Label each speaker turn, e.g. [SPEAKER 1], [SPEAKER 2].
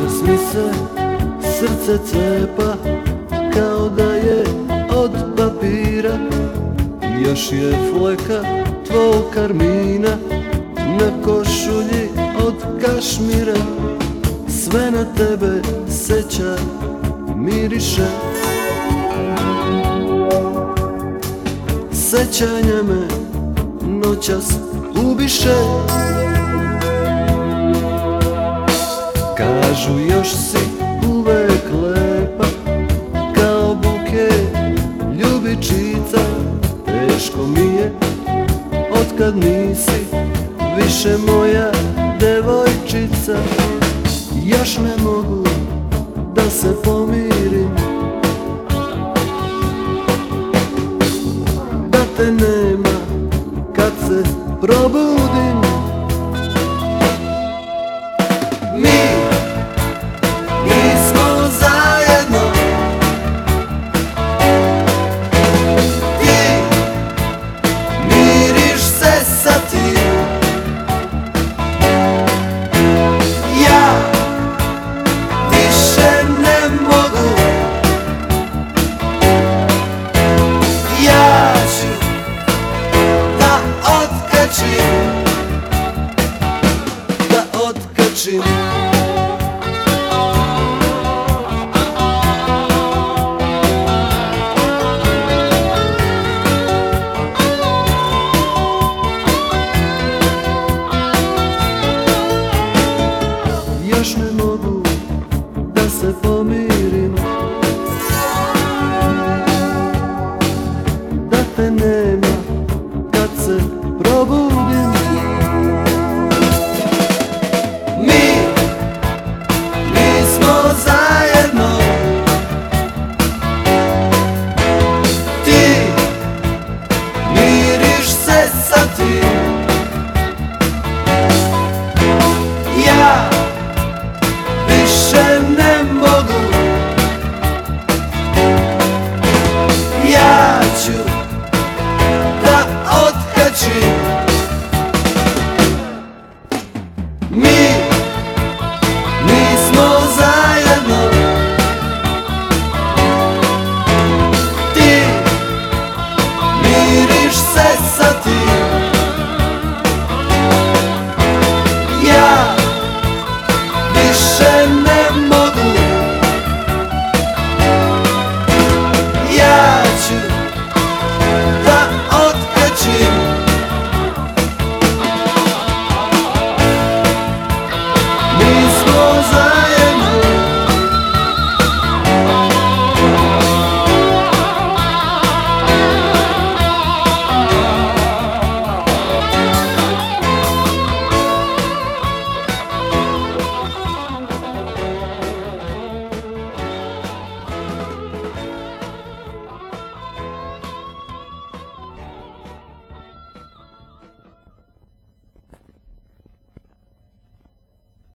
[SPEAKER 1] Noćas mi se srce cepa Kao da je od papira. Još je fleka tvog karmina Na košulji od kašmira. Sve na tebe seća miriše. Sećanja me noćas ubiše Kažu još si uvek lepa Kao buke ljubičica. Teško mi je otkad nisi Više moja devojčica. Još ne mogu da se pomirim. Da te nema kad se probudim. Mi otkačim Još ne mogu da se pomirim. Da te nema kad se probudim se sa tim